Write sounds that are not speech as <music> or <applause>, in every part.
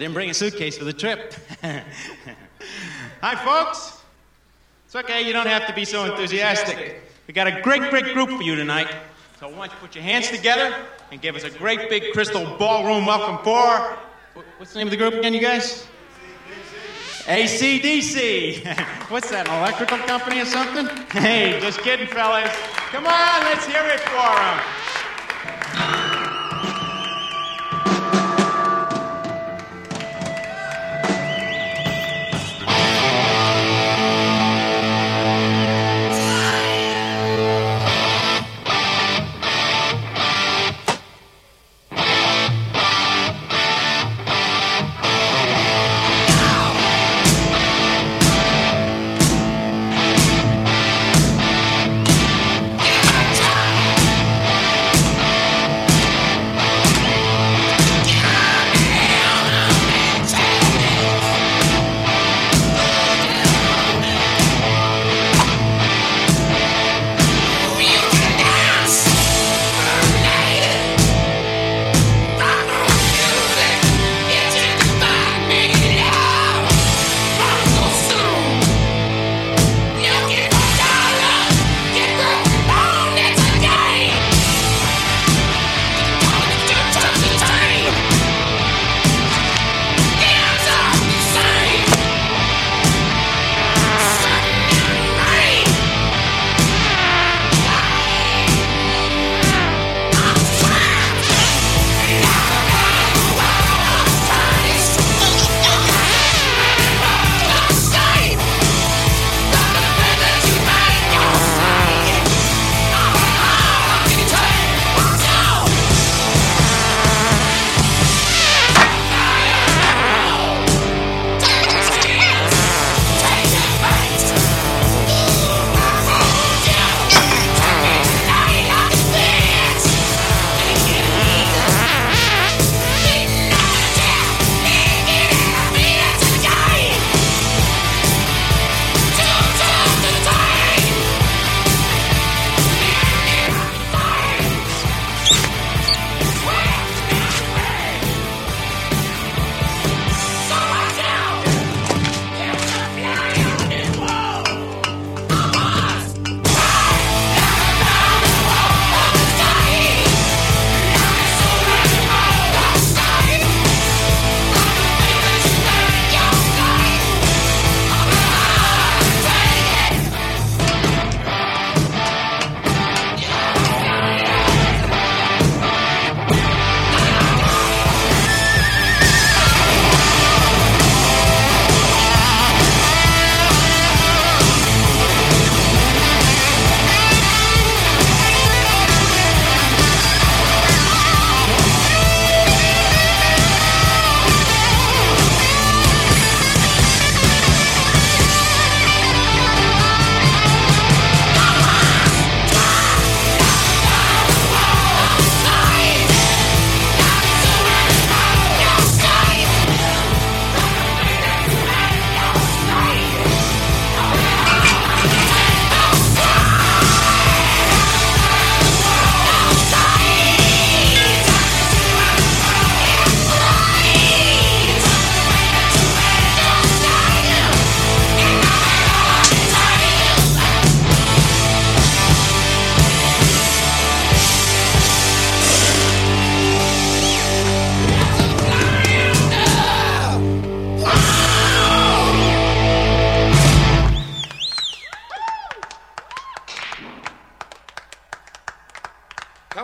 didn't bring a suitcase for the trip. <laughs> Hi, folks. It's okay, you don't have to be so enthusiastic. We got a great, great group for you tonight. So why don't you put your hands together and give us a great big crystal ballroom welcome for. What's the name of the group again, you guys? ACDC. <laughs> What's that, an electrical company or something? <laughs> Hey, just kidding, fellas. Come on, let's hear it for them.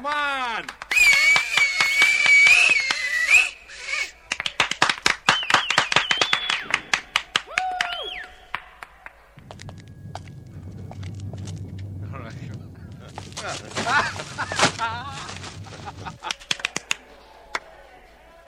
Come on!